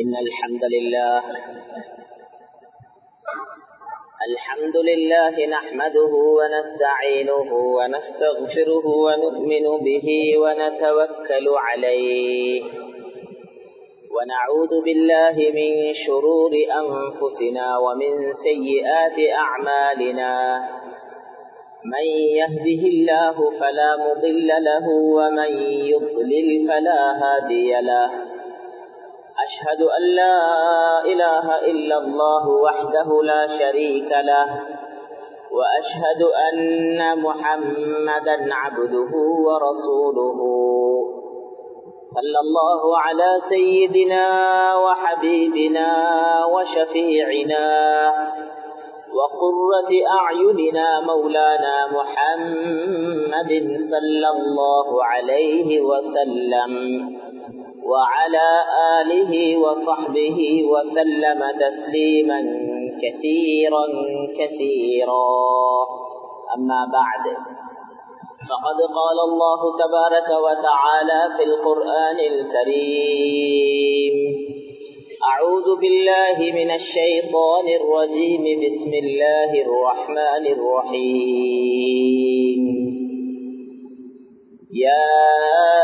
إن الحمد لله. الحمد لله نحمده ونستعينه ونستغفره ونؤمن به ونتوكل عليه. ونعوذ بالله من شرور أنفسنا ومن سيئات أعمالنا. من يهده الله فلا مضل له ومن يضلل فلا هادي له. أشهد أن لا إله إلا الله وحده لا شريك له وأشهد أن محمدا عبده ورسوله. صلى الله على سيدنا وحبيبنا وشفيعنا وقرة أعيننا مولانا محمد صلى الله عليه وسلم. وعلى آله وصحبه وسلم تسليما كثيرا كثيرا. أما بعد فقد قال الله تبارك وتعالى في القرآن الكريم أعوذ بالله من الشيطان الرجيم بسم الله الرحمن الرحيم. يا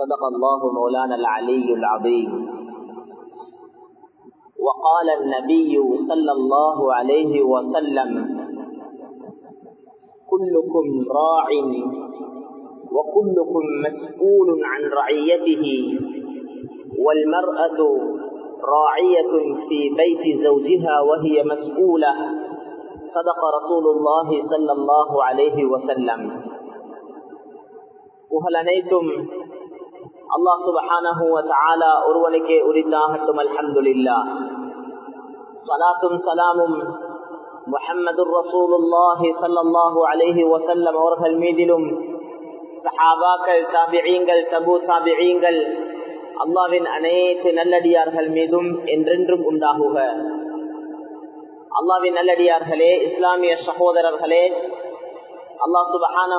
صدق الله مولانا العلي العظيم. وقال النبي صلى الله عليه وسلم كلكم راع وكلكم مسؤول عن رعيته والمرأة راعية في بيت زوجها وهي مسؤولة. صدق رسول الله صلى الله عليه وسلم. وهل أنيتم அல்லாஹ் சுபஹானஹு வ தஆலா ஒருவனுக்கே உரித்தாகட்டும் அல்ஹம்துலில்லாஹ் ஸலாத்தும் ஸலாமும் முஹம்மதுர் ரசூலுல்லாஹி ஸல்லல்லாஹு அலைஹி வஸல்லம் அவர்கள் மீதிலும் சஹாபாக்கள் தாபிஈங்கள் தபு தாபிஈங்கள் அல்லாவின் அனைத்து நல்லடியார்கள் மீதும் என்றென்றும் உண்டாகுக அல்லாவின் நல்லடியார்களே இஸ்லாமிய சகோதரர்களே அல்லா சுபஹான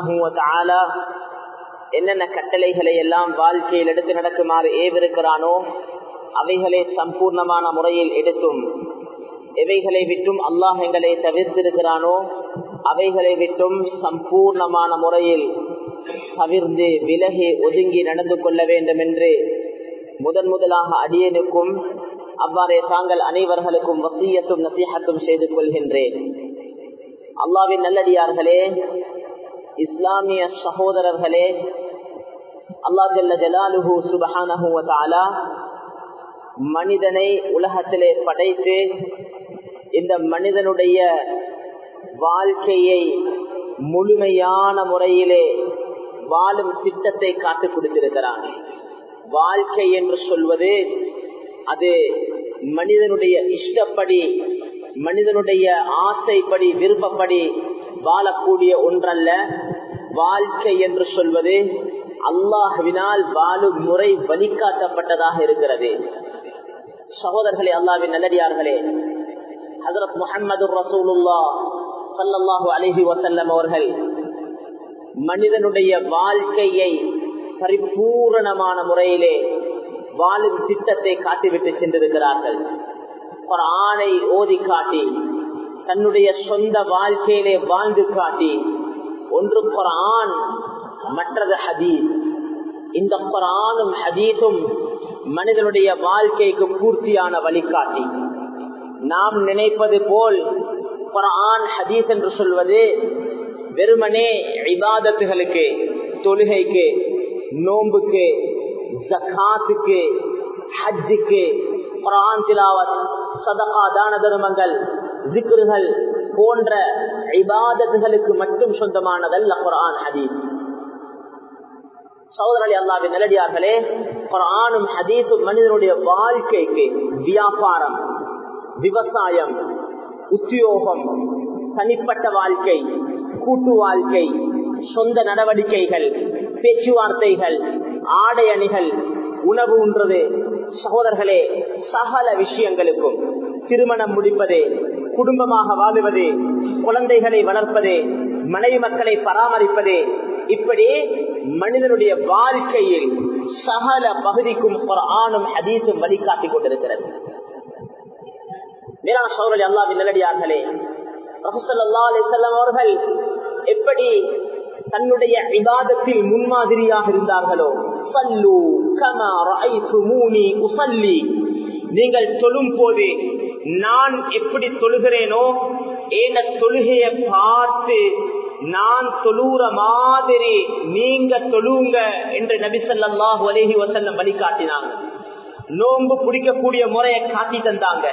என்னென்ன கட்டளைகளை எல்லாம் வாழ்க்கையில் எடுத்து நடக்குமாறு ஏவிருக்கிறானோ அவைகளை சம்பூர்ணமான முறையில் எடுத்தும். எவைகளை விட்டும் அல்லாஹ் எங்களை தவிர்த்திருக்கிறானோ அவைகளை விட்டும் சம்பூர்ணமான முறையில் தவிர்ந்து விலகி ஒதுங்கி நடந்து கொள்ள வேண்டும் என்று முதன் முதலாக அடியனுக்கும் அவ்வாறே தாங்கள் அனைவர்களுக்கும் வசியத்தும் நசீகத்தும் செய்து கொள்கின்றேன். அல்லாவின் நல்லடியார்களே இஸ்லாமிய சகோதரர்களே அல்லா ஜல்ல ஜலாலுஹு சுபஹானஹூவத்தாலா மனிதனை உலகத்திலே படைத்து இந்த மனிதனுடைய வாழ்க்கையை முழுமையான முறையிலே வாழும் திட்டத்தை காட்டு கொடுத்திருக்கிறான். வாழ்க்கை என்று சொல்வது அது மனிதனுடைய இஷ்டப்படி மனிதனுடைய ஆசைப்படி விருப்பப்படி வாழக்கூடிய ஒன்றல்ல. வாழ்க்கை என்று சொல்வது அல்லாஹுவினால் வாழும் முறை வழிகாட்டப்பட்டதாக இருக்கிறது. சகோதரர்களே அல்லாவின் நல்லடியார்களே ஹசரத் முகமது ரசூலுல்லா சல்லாஹு அலஹி வசல்லம் அவர்கள் மனிதனுடைய வாழ்க்கையை பரிபூரணமான முறையிலே வாழும் திட்டத்தை காட்டிவிட்டு சென்றிருக்கிறார்கள். குரானை ஓதி காட்டி தன்னுடைய சொந்த வாழ்க்கையிலே வாழ்ந்து காட்டி ஒன்று குரான் மற்றது ஹதீஸ். இந்த குரானும் ஹதீஸும் மனிதனுடைய வாழ்க்கைக்கு பூர்த்தியான வழிகாட்டி. நாம் நினைப்பது போல் குரான் ஹதீஸ் என்று சொல்வது வெறுமனே இபாதத்துகளுக்கு தொழுகைக்கு நோம்புக்கு ஜக்காத்துக்கு ஹஜ்ஜுக்கு குரான் திலாவத் சதகா தான ஜிக்ருகள் போன்ற இபாதத்துகளுக்கு மட்டும் சொந்தமானதல்ல குரான் ஹதீஸ். சகோதரலி அல்லாவின் நிலடியார்களே குரானும் ஹதீஸும் மனிதனுடைய வாழ்க்கைக்கு வியாபாரம் விவசாயம் உத்தியோகம் தனிப்பட்ட வாழ்க்கை கூட்டு வாழ்க்கை சொந்த நடவடிக்கைகள் பேச்சுவார்த்தைகள் ஆடை அணிகள் உணவு உண்றது சகோதரர்களே சகல விஷயங்களுக்கும் திருமணம் முடிப்பது குடும்பமாக வாழுவது குழந்தைகளை வளர்ப்பது மனைவி மக்களை பராமரிப்பது இப்படி மனிதனுடைய வாழ்க்கையில் சகல பகுதிக்கும் ஒரு ஆணும் ஹதீஸும் வழிகாட்டி கொண்டிருக்கிறது. மேலான சௌரலி அல்லாவின் நல்லடியார்களே ரசூசல்லா அலிசல்லாம் அவர்கள் எப்படி தன்னுடைய விவாதத்தில் முன்மாதிரியாக இருந்தார்களோ சல்லு கமா ரஐதுமூனி உசல்லி நீங்கள் தொழும் போது நான் எப்படி தொழுகிறேனோ ஏன தொழுகைய பார்த்து நான் தொழுற மாதிரி நீங்க தொழுங்க என்று நபி சொல்லாஹு அலேஹி வசல்லம் வழிகாட்டினாங்க. நோன்பு பிடிக்கக்கூடிய முறையை காட்டி தந்தாங்க.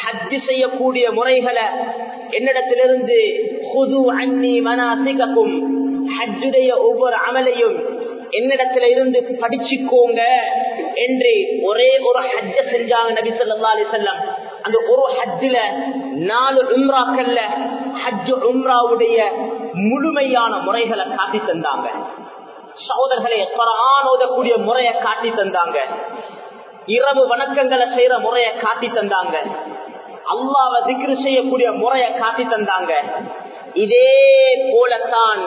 ஹஜ் செய்யக்கூடிய முறைகளை என்னிடத்திலிருந்து ஹுது ஹஜ்ஜுடைய ஒவ்வொரு அமலையும் என்னிடத்துல இருந்து படிச்சுக்கோங்க என்று ஒரே ஒரு ஹஜ்ஜ செஞ்சாங்க நபி சொல்லா அலைஹி அந்த ஒரு ஹஜ்ஜில நாலு உம்ராக்கள்ல ஹஜ் உம்ராவுடைய முழுமையான முறைகளை காட்டி தந்தாங்க. சகோதரர்களே குரான் ஓதக்கூடிய முறையை காட்டி தந்தாங்க. இரவு வணக்கங்களை செய்யற முறையை காட்டி தந்தாங்க. அல்லாவை திக்ரு செய்யக்கூடிய முறையை காட்டி தந்தாங்க. இதே போலத்தான்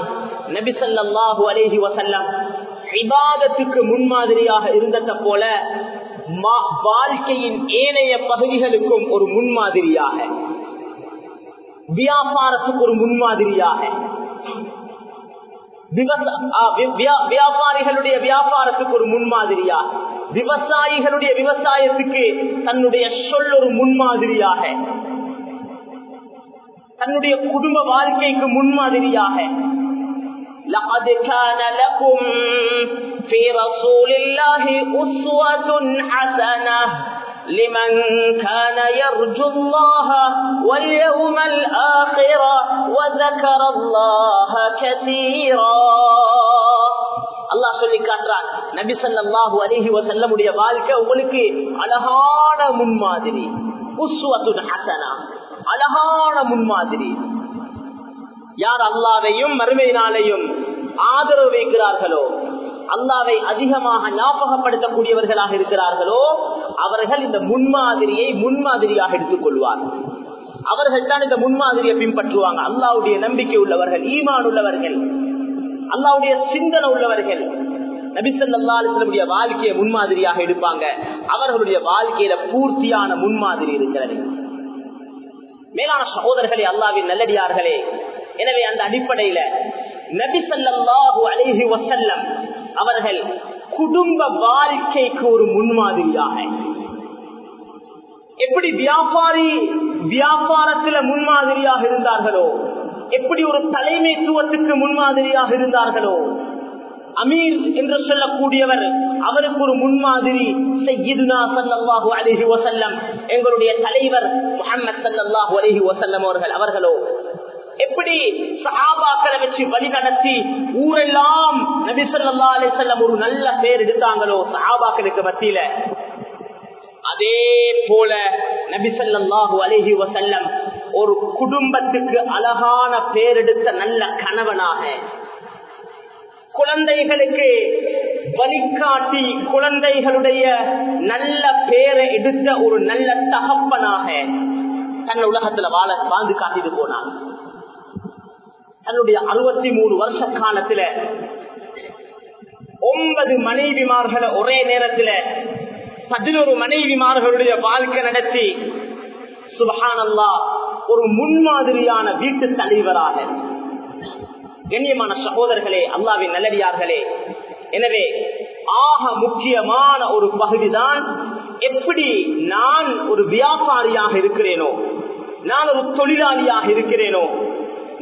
நபிசல்லாஹு அலேஹி வசல்லம் விவாதத்துக்கு முன்மாதிரியாக இருந்தத போல வாழ்க்கையின் ஏனைய பகுதிகளுக்கும் ஒரு முன்மாதிரியாக வியாபாரத்துக்கு ஒரு முன்மாதிரியாக வியாபாரிகளுடைய வியாபாரத்துக்கு ஒரு முன்மாதிரியாக விவசாயிகளுடைய விவசாயத்துக்கு தன்னுடைய சொல் ஒரு முன்மாதிரியாக தன்னுடைய குடும்ப வாழ்க்கைக்கு முன்மாதிரியாக لقد كان لكم في رسول الله أسوة حسنة لمن كان يرجو الله واليوم الآخر وذكر الله كثيرا அல்லாஹ் சொல்லி காட்டுறான் நபி சல்லாஹூ அலிஹி வசல்லமுடைய வாழ்க்கை உங்களுக்கு அழகான முன்மாதிரி உஸ்வத்துன் ஹசனா அழகான முன்மாதிரி. யார் அல்லாவையும் மறுமை நாளையும் ஆதரவு வைக்கிறார்களோ அல்லாவை அதிகமாக ஞாபகப்படுத்தக்கூடியவர்களாக இருக்கிறார்களோ அவர்கள் இந்த முன்மாதிரியை முன்மாதிரியாக எடுத்துக் கொள்வார்கள் அவர்கள் தான் இந்த முன்மாதிரியை பின்பற்றுவாங்க. அல்லாவுடைய நம்பிக்கை உள்ளவர்கள் ஈமான் உள்ளவர்கள் அல்லாவுடைய சிந்தனை உள்ளவர்கள். நபிசல்லாடைய வாழ்க்கையை முன்மாதிரியாக எடுப்பாங்க. அவர்களுடைய வாழ்க்கையில பூர்த்தியான முன்மாதிரி இருக்கிறது. மேலான சகோதரர்களே அல்லாவின் நல்லடியார்களே. எனவே அந்த அடிப்படையில நபி சல்லாஹு அலிஹி வசல்லம் அவர்கள் குடும்ப வாழ்க்கைக்கு ஒரு முன்மாதிரியாக. எப்படி வியாபாரி வியாபாரத்துல முன்மாதிரியாக இருந்தார்களோ எப்படி ஒரு தலைமைத்துவத்துக்கு முன்மாதிரியாக இருந்தார்களோ அமீர் என்று சொல்லக்கூடியவர் அவருக்கு ஒரு முன்மாதிரி செய்யுதுனா சல்லாஹூ அலிஹி வசல்லம் எங்களுடைய தலைவர் முகமது சல்லாஹூ அலிஹி வசல்லம் அவர்கள் அவர்களோ எப்படி சஹாபாக்களை வச்சு வழி நடத்தி ஊரெல்லாம் நபி சொல்லா அலி செல்லம் ஒரு நல்ல பேர் எடுத்தாங்களோ சஹாபாக்களுக்கு மத்தியில? அதே போல நபி சொல்லாஹு அலஹி வசல்லம் ஒரு குடும்பத்துக்கு அழகான பேர் எடுத்த நல்ல கணவனாக குழந்தைகளுக்கு வழிகாட்டி குழந்தைகளுடைய நல்ல பேரை எடுத்த ஒரு நல்ல தகப்பனாக தன் உலகத்துல வாழ வாழ்ந்து காட்டிட்டு போனான். தன்னுடைய அறுபத்தி மூணு வருஷ காலத்துல ஒன்பது மனைவிமார்களை ஒரே நேரத்துல பதினோரு மனைவிமார்களுடைய வாழ்க்கை நடத்தி சுபஹானல்லா ஒரு முன்மாதிரியான வீட்டு தலைவராக கண்ணியமான சகோதரர்களே அல்லாவின் நல்லடியார்களே. எனவே ஆக முக்கியமான ஒரு பகுதிதான் எப்படி நான் ஒரு வியாபாரியாக இருக்கிறேனோ நான் ஒரு தொழிலாளியாக இருக்கிறேனோ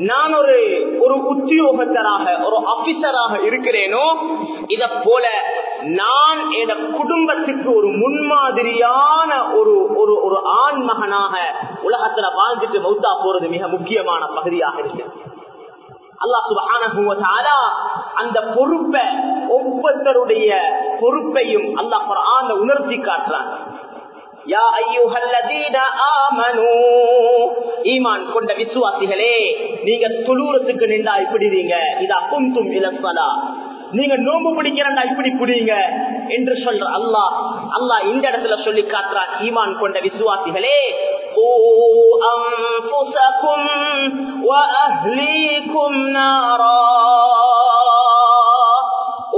நான் ஒரு ஒரு உத்தியோகத்தராக ஒரு ஆபீசராக இருக்கிறேனோ இத போல நான் என் குடும்பத்துக்கு ஒரு முன்மாதிரியான ஒரு ஒரு ஒரு ஆண் மகனாக உலகத்துல வாழ்ந்துட்டு மௌத்தா போறது மிக முக்கியமான பகுதியாக இருக்கு அல்லாஹ் சுபஹான அந்த பொறுப்பை ஒவ்வொருத்தருடைய பொறுப்பையும் அல்லாஹ் குரான்ல உணர்த்தி காட்டுறான். யா ஐயுஹல்லதீன ஆமனூ. ஈமான் கொண்ட விசுவாசிகளே நீங்க தொழுறதுக்கு நின்றா இப்படிறீங்க இதா குந்தும் இலசலா நீங்க நோம்பு பிடிக்கிறண்டா இப்படி புடிங்க என்று சொல்ற அல்லாஹ் அல்லாஹ் இந்த இடத்துல சொல்லி காட்டுறான். ஈமான் கொண்ட விசுவாசிகளே ஓ أنفسكم وأهليكم நாரா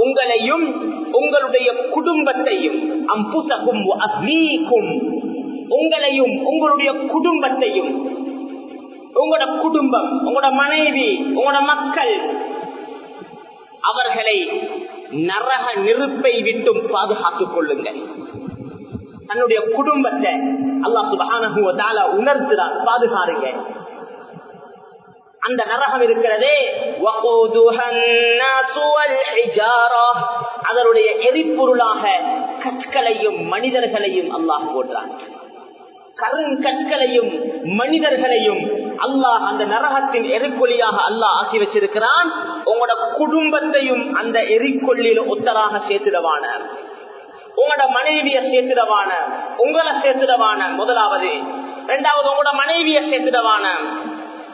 உங்களையும் உங்களுடைய குடும்பத்தையும் அம்புசகும் அஹ்லீக்கும் உங்களையும் உங்களுடைய குடும்பத்தையும் உங்களோட குடும்பம் உங்களோட மனைவி உங்களோட மக்கள் அவர்களை நரக நெருப்பை விட்டும் பாதுகாத்துக் கொள்ளுங்கள். தன்னுடைய குடும்பத்தை அல்லாஹ் சுபகான உணர்த்துறான் பாதுகாருங்க. அந்த நரகம் இருக்கிறதே அதனுடைய எரிபொருளாக கற்களையும் மனிதர்களையும் அல்லாஹ் போடுறான். கருங்கற்களையும் மனிதர்களையும் அல்லாஹ் அந்த நரகத்தின் எரிக்கொல்லியாக அல்லாஹ் ஆக்கி வச்சிருக்கிறான். உங்களோட குடும்பத்தையும் அந்த எரிக்கொல்லியில் ஒத்தராக சேர்த்திடவான உங்களோட மனைவிய சேர்த்திடவான உங்களை சேர்த்திடவான முதலாவது. இரண்டாவது உங்களோட மனைவிய சேர்த்திடவான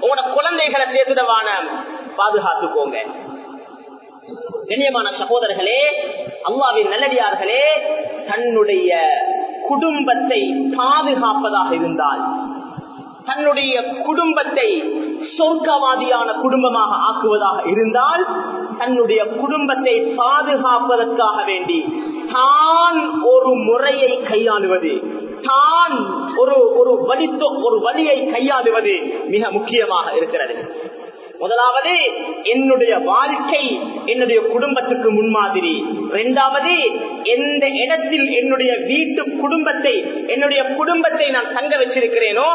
உங்களோட குழந்தைகளை சேர்த்திடவான பாதுகாத்துக்கோங்க. கண்ணியமான சகோதரர்களே அல்லாவின் நல்லடியார்களே தன்னுடைய குடும்பத்தை பாதுகாப்பதாக இருந்தால் தன்னுடைய குடும்பத்தை சொர்க்கவாதியான குடும்பமாக ஆக்குவதாக இருந்தால் தன்னுடைய குடும்பத்தை பாதுகாப்பதற்காக வேண்டி தான் ஒரு முறையை கையாளுவது. தான் ஒரு ஒரு வலித்தோ ஒரு வழியை கையாளுவது மிக முக்கியமாக இருக்கிறது. முதலாவது என்னுடைய வாழ்க்கை என்னுடைய குடும்பத்துக்கு முன்மாதிரி. இரண்டாவது எந்த இடத்தில் என்னுடைய வீட்டு குடும்பத்தை என்னுடைய குடும்பத்தை நான் தங்க வச்சிருக்கிறேனோ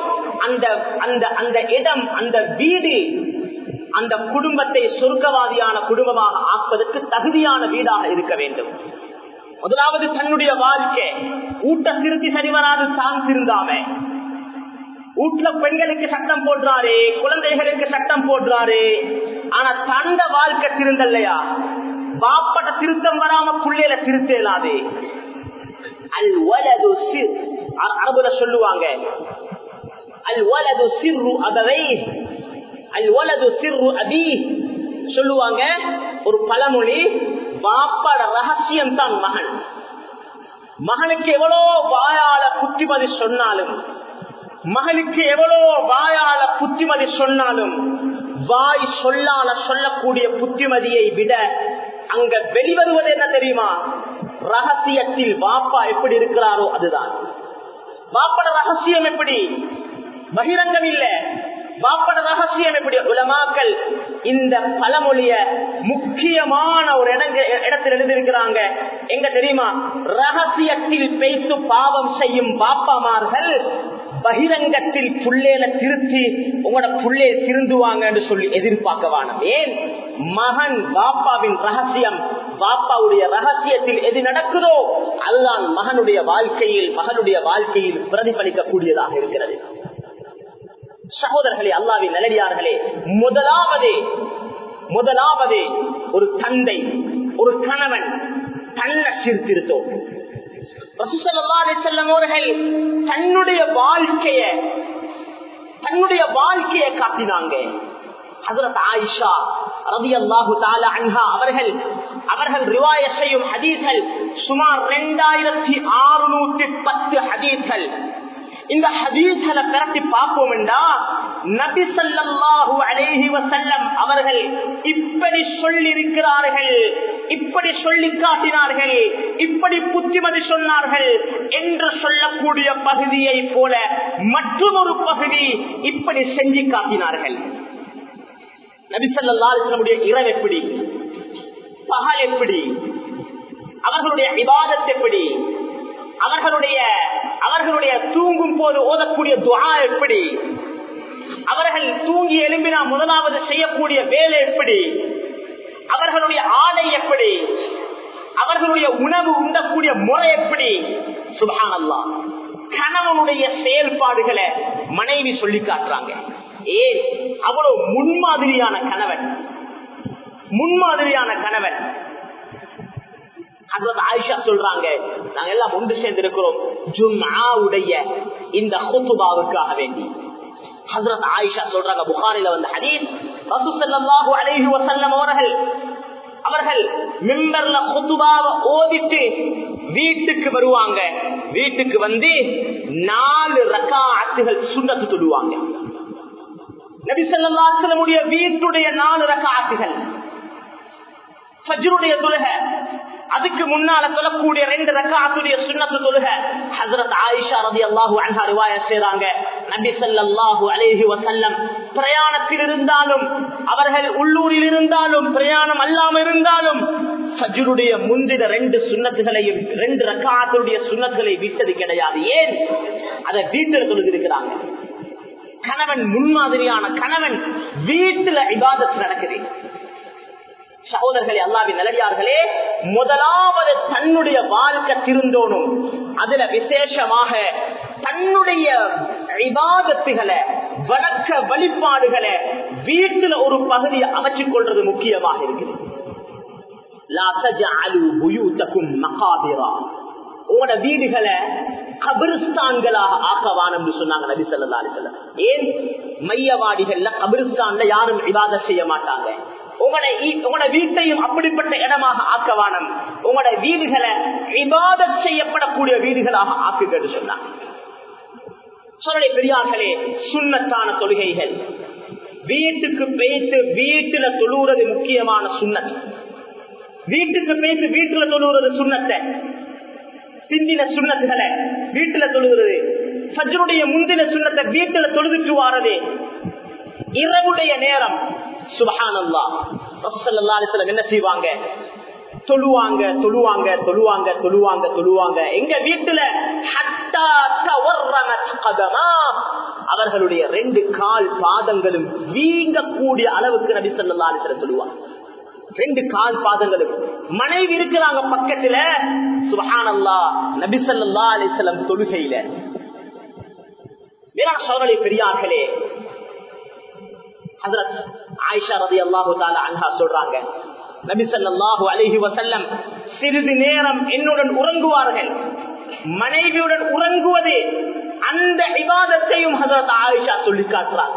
அந்த அந்த அந்த இடம் அந்த வீடு அந்த குடும்பத்தை சொர்க்கவாதியான குடும்பமாக ஆக்குவதற்கு தகுதியான வீடாக இருக்க வேண்டும். முதலாவது தன்னுடைய வாழ்க்கை. ஊட்ட திருத்தி சரிவராது தான் திருந்தாம. வீட்டுல பெண்களுக்கு சட்டம் போடுறாரு குழந்தைகளுக்கு சட்டம் போடுறாரு. ஆனா தந்த வாழ்க்கை திருந்தல்லையா? பாப்பட திருத்தம் வராம புள்ளையில திருத்தலாது அல் வலது அரபுல சொல்லுவாங்க. அல் வலது சிறு அதவை அல் வலது சிறு அதி சொல்லுவாங்க ஒரு பழமொழி. பாப்பாட ரகசியம் தான் மகன். மகனுக்கு எவ்வளோ வாயால புத்திமதி சொன்னாலும் மகனுக்கு எவ்வளோ வாயால புத்திமதி சொன்னாலும் வாய் சொல்லால சொல்லக்கூடிய புத்திமதியை விட அங்க வெளிவருவது என்ன தெரியுமா? ரகசியத்தில் பாப்பா எப்படி இருக்கிறாரோ அதுதான். பாப்பட ரகசியம் எப்படி? பகிரங்கம் இல்லை பாப்பட ரகசியம் எப்படி உலமாக்கள் இந்த பழமொழிய முக்கியமான ஒரு இடங்க இடத்தில் எழுதியிருக்கிறாங்க. எங்க தெரியுமா? ரகசியத்தில் பேய்த்து பாவம் செய்யும் பாப்பாமார்கள் பகிரங்கத்தில் புள்ளேல திருத்தி உங்களோட புள்ளே திருந்துவாங்கன்னு சொல்லி எதிர்பார்க்க வேணும் ஏன்? மகன் பாப்பாவின் ரகசியம் பாப்பாவுடைய ரகசியத்தில் எது நடக்குதோ அதுதான் மகனுடைய வாழ்க்கையில் மகனுடைய வாழ்க்கையில் பிரதிபலிக்கக்கூடியதாக இருக்கிறது. சகோதரர்களே அல்லாவின் நல்லடியார்களே முதலாவது முதலாவது ஒரு தந்தை ஒரு கணவன் தன்னை சீர்திருத்தோம். அவர்கள் தன்னுடைய வாழ்க்கைய தன்னுடைய வாழ்க்கையை காட்டினாங்க. ஆயிஷா ரவி அல்லாஹு தாலா அன்ஹா அவர்கள் அவர்கள் ரிவாய செய்யும் ஹதீர்கள் சுமார் இரண்டாயிரத்தி அறுநூத்தி பத்து ஹதீர்கள் இந்த ஹதீஸ்களை பிரட்டி பார்ப்போம் என்றா நபி சல்லாஹு அலேஹி வசல்லம் அவர்கள் இப்படி சொல்லியிருக்கிறார்கள் இப்படி சொல்லி காட்டினார்கள் இப்படி புத்திமதி சொன்னார்கள் என்று சொல்லக்கூடிய பகுதியை போல மற்றொரு பகுதி இப்படி செஞ்சு காட்டினார்கள். நபிசல்லாடைய இரவு எப்படி? பகல் எப்படி? அவர்களுடைய விவாதத்தை எப்படி? அவர்களுடைய அவர்களுடைய தூங்கும் போது ஓதக்கூடிய துவா எப்படி? அவர்கள் தூங்கி எழும்பினா முதலாவது செய்யக்கூடிய வேலை எப்படி? அவர்களுடைய ஆடை எப்படி? அவர்களுடைய உணவு உண்டக்கூடிய முறை எப்படி? சுபானல்லா கணவனுடைய செயல்பாடுகளை மனைவி சொல்லி காட்டுறாங்க. ஏன் அவ்வளவு முன்மாதிரியான கணவன். முன்மாதிரியான கணவன். ஆயிஷா சொல்றாங்க. நாங்க எல்லாம் ஒன்று சேர்ந்து இருக்கிறோம். ஜும்ஆவுடைய இந்த ஹுத்துபாவுக்காக வேண்டி. ஹசரத் ஆயிஷா சொல்றாங்க புகாரில வந்த ஹதீஸ். ரசூ ஸல்லல்லாஹு அலைஹி வஸல்லம் அவர்கள் அவர்கள் மிம்பர்ல ஹுத்துபாவை ஓதிட்டு வீட்டுக்கு வருவாங்க. வீட்டுக்கு வந்து நாலு ரக்காத்துகள் சுண்ணத்து தொடுவாங்க நபி ஸல்லல்லாஹு அலைஹி வஸல்லம் வீட்டுடைய நாலு ரக்காத்துகள் ஃபஜ்ருடைய தொழுகை. அதுக்கு முன்னால சொல்லக்கூடிய ரெண்டு ரக்காத்துடைய சுண்ணத்து தொழுக ஹசரத் ஆயிஷா ரதி அல்லாஹு அன்ஹா ரிவாய செய்றாங்க. நபி சல்லாஹு அலேஹி வசல்லம் பிரயாணத்தில் இருந்தாலும் அவர்கள் உள்ளூரில் இருந்தாலும் பிரயாணம் அல்லாம இருந்தாலும் சஜுருடைய முந்தின ரெண்டு சுண்ணத்துகளையும் ரெண்டு ரக்காத்துடைய சுண்ணத்துகளை விட்டது கிடையாது. ஏன்? அதை வீட்டில் தொழுதிருக்கிறாங்க கணவன் முன்மாதிரியான கணவன் வீட்டுல இபாதத் நடக்குது. சகோதரர்களே அல்லாவின் நிலடியார்களே முதலாவது தன்னுடைய வாழ்க்கை திருந்தோணும். அதுல விசேஷமாக தன்னுடைய இபாதத்துகளை வழக்க வழிபாடுகளை வீட்டுல ஒரு பகுதியை அமைச்சுக் கொள்றது முக்கியமாக இருக்குது. உங்களோட வீடுகளை கபிரிஸ்தான்களாக ஆக்கவானம் சொன்னாங்க நபி சொல்லா அலைஹி ஏன்? மையவாடிகள்ல கபிரிஸ்தான்ல யாரும் விவாதம் செய்ய மாட்டாங்க. உங்களோட உங்களோட வீட்டையும் அப்படிப்பட்ட இடமாக ஆக்கவானம். உங்களோட வீடுகளை விவாதம் செய்யப்படக்கூடிய வீடுகளாக ஆக்குகிறது சொன்னார். சொல்லுடைய பெரியார்களே சுண்ணத்தான தொழுகைகள். வீட்டுக்கு பேய்த்து வீட்டுல தொழுறது முக்கியமான சுண்ணத். வீட்டுக்கு பேய்த்து வீட்டுல தொழுகிறது சுண்ணத்தை. திந்தின சுண்ணத்துகளை வீட்டுல தொழுகிறது. சஜருடைய முந்தின சுண்ணத்தை வீட்டுல தொழுதுட்டு வாரது. இரவுடைய நேரம். சுபஹானல்லா. என்ன செய்வாங்க? தொழுவாங்க தொழுவாங்க தொழுவாங்க தொழுவாங்க தொழுவாங்க. எங்க வீட்டுல அவர்களுடைய ரெண்டு கால் பாதங்களும் வீங்கக்கூடிய அளவுக்கு நபி சொல்லா அலிசலம் தொழுவாங்க. ரெண்டு கால் பாதங்களும். மனைவி இருக்கிறாங்க பக்கத்துல. சுபஹானல்லா. நபி சொல்லா அலிசலம் தொழுகையில. வேளாண் சோழலை பெரியார்களே ஹசரத் ஆயிஷா ரதி அல்லாஹு அன்ஹா சொல்றாங்க. நபி சல்லாஹு அலஹி வசல்லம் சிறிது நேரம் என்னுடன் உறங்குவார்கள். மனைவியுடன் உறங்குவது அந்த இபாதத்தையும் ஹசரத் ஆயிஷா சொல்லி காட்டுறார்.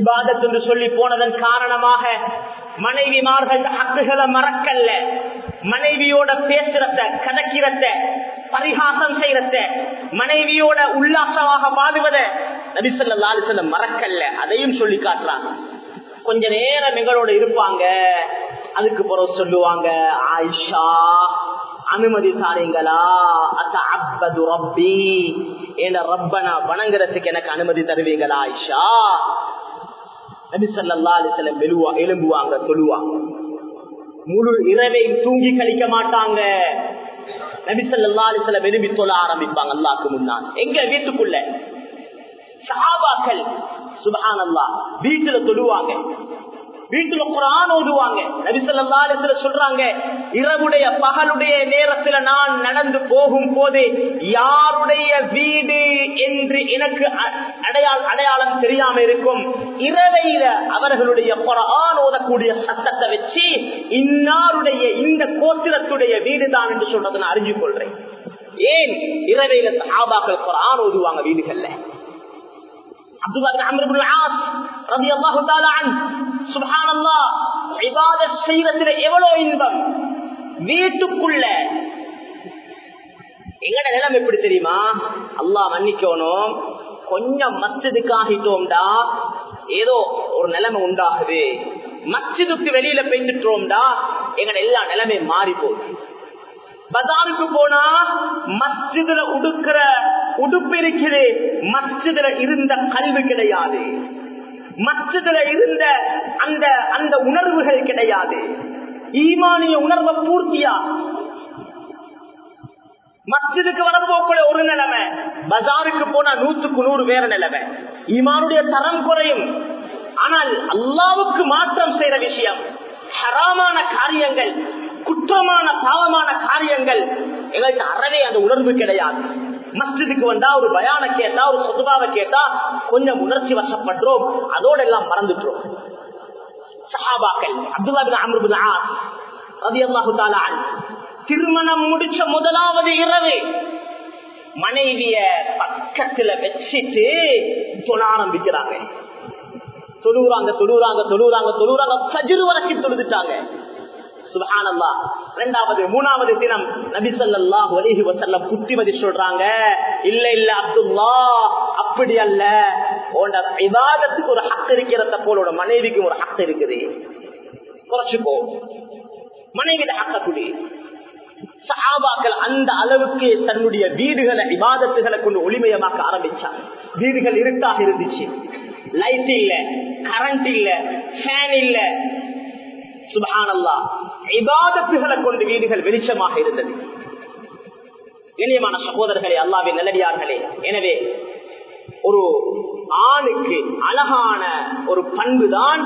இபாதத் என்று சொல்லி போனதன் காரணமாக மனைவிமார்கள் ஹக்குகளை மறக்கல்ல. மனைவியோட பேசுறத கதக்கிறத பரிகாசம் செய்யறத மனைவியோட உல்லாசமாக பாடுவத நபிசல்லா அலிசல்லம் மறக்கல்ல. அதையும் சொல்லி காட்டுறாங்க. கொஞ்ச நேரம் எங்களோட இருப்பாங்க. அதுக்கு பிறகு சொல்லுவாங்க ஆயிஷா அனுமதி தாரீங்களா? அத்த அப்பது ரப்பி என் ரப்பனா வணங்குறதுக்கு எனக்கு அனுமதி தருவீங்களா ஆயிஷா? நபிசல்லா அலிசல்லம் எழுவா எலும்புவாங்க தொழுவாங்க. முழு இரவை தூங்கி கழிக்க மாட்டாங்க. நபிசல்லா அலிசல்லம் விரும்பி தொழ ஆரம்பிப்பாங்க அல்லாக்கு முன்னால் எங்க வீட்டுக்குள்ள சஹாபாக்கள் சுபஹான் அல்லா வீட்டுல தொழுவாங்க வீட்டுல குரான் ஓதுவாங்க நபிசல்லா சொல்றாங்க இரவுடைய பகலுடைய நேரத்துல நான் நடந்து போகும் போது யாருடைய வீடு என்று எனக்கு அடையாள அடையாளம் தெரியாம இருக்கும்? இரவையில அவர்களுடைய குரான் ஓதக்கூடிய சத்தத்தை வச்சு இன்னாருடைய இந்த கோத்திரத்துடைய வீடுதான் என்று சொல்றதை நான் அறிஞ்சு கொள்றேன். ஏன்? இரவையில சாபாக்கள் குரான் ஓதுவாங்க வீடுகள்ல. எவ்வளவு இன்பம்? வீட்டுக்குள்ள. எங்கட நிலம் எப்படி தெரியுமா? அல்லா மன்னிக்கணும் கொஞ்சம் மஸ்ஜிதுக்காகிட்டோம்டா ஏதோ ஒரு நிலைமை உண்டாகுது. மஸ்ஜிதுக்கு வெளியில பெய்துட்டோம்டா எங்கட எல்லா நிலைமையும் மாறி போகுது. பஜாருக்கு போனா மஸ்ஜிதுல உடுக்கிற உடுப்பு இருக்குது மஸ்ஜிதுல இருந்த கல்வி கிடையாது. மற்றதுல இருந்த அந்த அந்த உணர்வுகள் கிடையாது. ஈமானிய உணர்வை பூர்த்தியா? மஸ்ஜிதுக்கு வரப்போக்குள்ள ஒரு நிலைமை பஜாருக்கு போனா நூத்துக்கு நூறு வேற நிலைமை. ஈமானுடைய தரம் குறையும். ஆனால் அல்லாவுக்கு மாற்றம் செய்யற விஷயம் ஹராமான காரியங்கள் குற்றமான பாவமான காரியங்கள் எங்களுக்கு அறவே அந்த உணர்வு கிடையாது. மஸ்ஜிதுக்கு வந்தா ஒரு பயான கேட்டா ஒரு சொத்துபாவை கேட்டா கொஞ்சம் உணர்ச்சி வசப்படுறோம் அதோட எல்லாம் மறந்துட்டோம் சஹாபாக்கள் அப்துல்லா பின் அம்ரு ஆஸ் ரதி அல்லாஹு தாலா திருமணம் முடிச்ச முதலாவது இரவு மனைவிய பக்கத்துல வச்சிட்டு தொழ ஆரம்பிக்கிறாங்க. தொழுறாங்க தொழுறாங்க தொழுறாங்க தொழுறாங்க ஃபஜ்ர் வரைக்கும் தொழுதுட்டாங்க. சுபஹானல்லா ரெண்டாவது மூணாவது தினம் நபி ஸல்லல்லாஹு அலைஹி வஸல்லம் புத்திமதி சொல்றாங்க. இல்ல இல்ல அப்துல்லா அப்படி அல்ல. உன்னோட இபாதத்துக்கு ஒரு ஹக் இருக்கிறத போல உன்னோட மனைவிக்கும் ஒரு ஹக் இருக்குது. குறைச்சுக்கோ. மனைவியில ஹக்க குடி. சஹாபாக்கள் அந்த அளவுக்கு தன்னுடைய வீடுகளை விவாதத்துகளை கொண்டு ஒளிமயமாக்க ஆரம்பிச்சாங்க. வீடுகள் இருட்டாக இருந்துச்சு. லைட் இல்ல கரண்ட் இல்ல ஃபேன் இல்ல சுபஹானல்லா இபாதத்துகளை கொண்டு வீடுகள் வெளிச்சமாக இருந்தது. கண்ணியமான சகோதரர்களே அல்லாவின் நல்லடியார்களே எனவே ஒரு ஆணுக்கு அழகான ஒரு பண்புதான்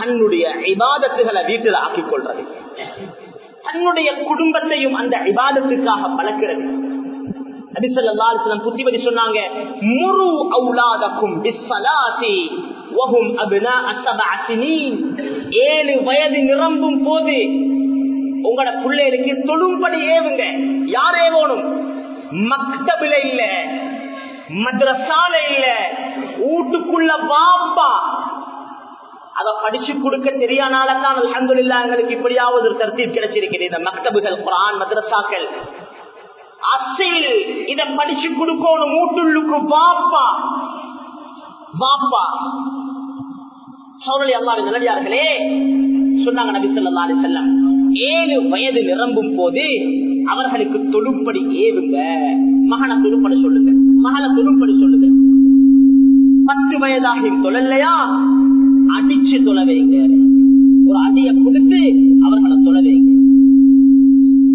தன்னுடைய இபாதத்துகளை வீட்டில் ஆக்கிக் கொள்றது தன்னுடைய குடும்பத்தையும் அந்த இபாதத்துக்காக பழக்கிறது. நபிசல்லாஸ்லம் புத்திபதி சொன்னாங்க முரு அவுலாதக்கும் பிஸ்ஸலாத்தி வஹும் அப்னா அஸ்ஸபஅ சினீன். ஏழு வயது நிரம்பும் போது உங்கட பிள்ளைகளுக்கு தொழும்படி ஏவுங்க. யார் ஏவணும்? மக்தபில இல்ல. மദ്രസാல இல்ல. வீட்டுக்குள்ள பாப்பா. அதை படிச்சு கொடுக்க தெரியாதனால தான் அல்ஹம்துலில்லாஹ் எங்களுக்கு இப்படியாவது ஒரு தர்த்தீப் கிடைச்சிருக்கிறது இந்த மக்தபுகள் குரான் மதுரசாக்கள். அசில் இத படிச்சு கொடுக்கணும். வீட்டுள்ளுக்கு பாப்பா. பாப்பா. சோழலி அல்லாவின் நல்லடியார்களே சொன்னாங்க நபி ஸல்லல்லாஹு அலைஹி வஸல்லம் ஏழு வயது நிரம்பும் போது அவர்களுக்கு தொழுப்படி ஏவுங்க மகனை தொழுப்படி சொல்லுங்க. மகளை தொழுப்படி சொல்லுங்க. பத்து வயதாகி தொழலையா? அடிச்சு தொலை வைங்க. ஒரு அடிய கொடுத்து அவர்களை தொலை வைங்க.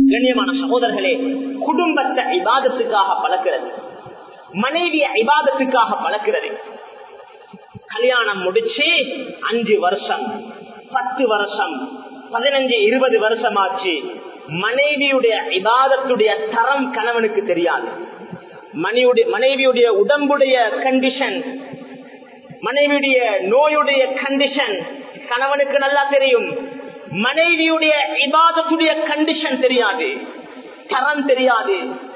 கண்ணியமான சகோதரர்களே குடும்பத்தை இபாதத்துக்காக பழக்கிறது. மனைவிய இபாதத்துக்காக பழக்கிறது. கல்யாணம் முடிச்சு அஞ்சு வருஷம். பத்து வருஷம். பதினஞ்சு இருபது வருஷம் ஆச்சு மனைவியுடைய இபாதத்துடைய தரம் கணவனுக்கு தெரியாது. மனைவியுடைய மனைவியுடைய உடம்புடைய கண்டிஷன் மனைவியுடைய நோயுடைய கண்டிஷன் கணவனுக்கு நல்லா தெரியும். மனைவியுடைய இபாதத்துடைய கண்டிஷன் தெரியாது. தரம் தெரியாது.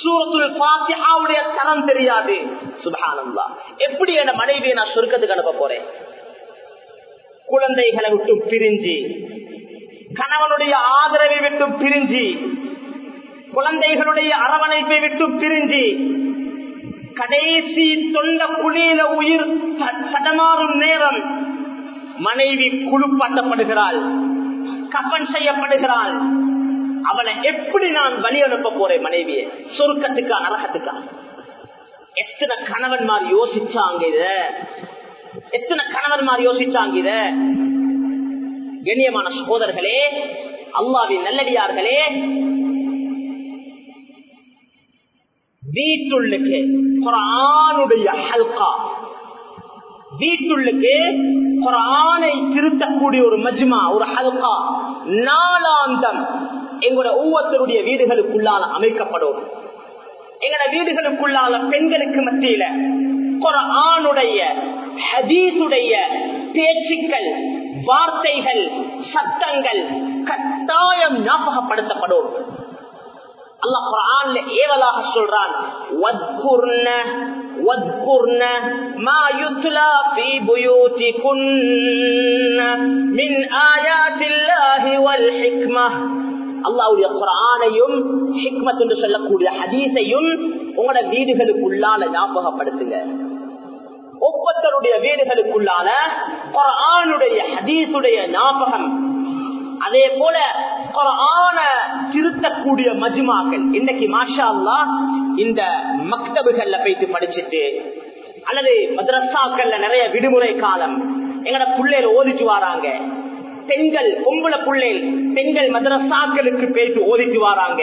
சூரத்துல் பாத்தியாவுடைய தரம் தெரியாது. சுபானந்தா எப்படி என் மனைவியை நான் சொர்க்கத்துக்கு அனுப்ப போறேன்? குழந்தைகளை விட்டு பிரிஞ்சு கணவனுடைய ஆதரவை விட்டு பிரிஞ்சு குழந்தைகளுடைய அரவணைப்பை விட்டு பிரிஞ்சு கடைசி தொண்ட குழியில உயிர் தடமாறும் நேரம் மனைவி குழுப்பாட்டப்படுகிறாள் கப்பன் செய்யப்படுகிறாள் அவனை எப்படி நான் வழி அனுப்ப போறேன் மனைவியை? சொருக்கத்துக்கா நரகத்துக்கா? எத்தனை கணவன்மார் யோசிச்சாங்க இத? எத்தனை கணவன்மார் யோசிச்சாங்க இத? கண்ணியமான சகோதரர்களே அல்லாவின் நல்லடியார்களே வீட்டுள்ளுக்கு குரானுடைய ஹல்கா. வீட்டுள்ளுக்கு குரானை திருத்தக்கூடிய ஒரு மஜ்மா ஒரு ஹல்கா. நாளாந்தம் எங்களோட ஒவ்வொருத்தருடைய வீடுகளுக்குள்ளால அமைக்கப்படும். எங்களோட வீடுகளுக்குள்ளால பெண்களுக்கு மத்தியில ஆணுடைய ஹதீசுடைய பேச்சுக்கள் வார்த்தைகள் சத்தங்கள் கட்டாயம் ஞாபகப்படுத்தப்படும். அல்லாஹ் குர்ஆன்ல ஏவலாக சொல்றான் வத்குர்ன வத்குர்ன மா யுத்லா ஃபீ புயூதிகுன்ன மின் ஆயாத்தில்லாஹி வல் ஹிக்மஹ் அல்லாவுடைய குரானையும் ஹிக்மத் என்று சொல்லக்கூடிய ஹதீசையும் உங்களோட வீடுகளுக்குள்ளால ஞாபகப்படுத்துங்க. ஒவ்வொருத்தருடைய வீடுகளுக்குள்ளால குரானுடைய ஹதீசுடைய ஞாபகம். அதே போல குரான திருத்தக்கூடிய மஜ்மாக்கள். இன்னைக்கு மாஷா அல்லா இந்த மக்தபுகள்ல போயிட்டு படிச்சுட்டு அல்லது மதரசாக்கள்ல நிறைய விடுமுறை காலம் எங்கட பிள்ளையில ஓதிட்டு வராங்க. பெண்கள் பொம்பளை பிள்ளை பெண்கள் மதரசாக்களுக்கு போயிட்டு ஓதிட்டு வராங்க.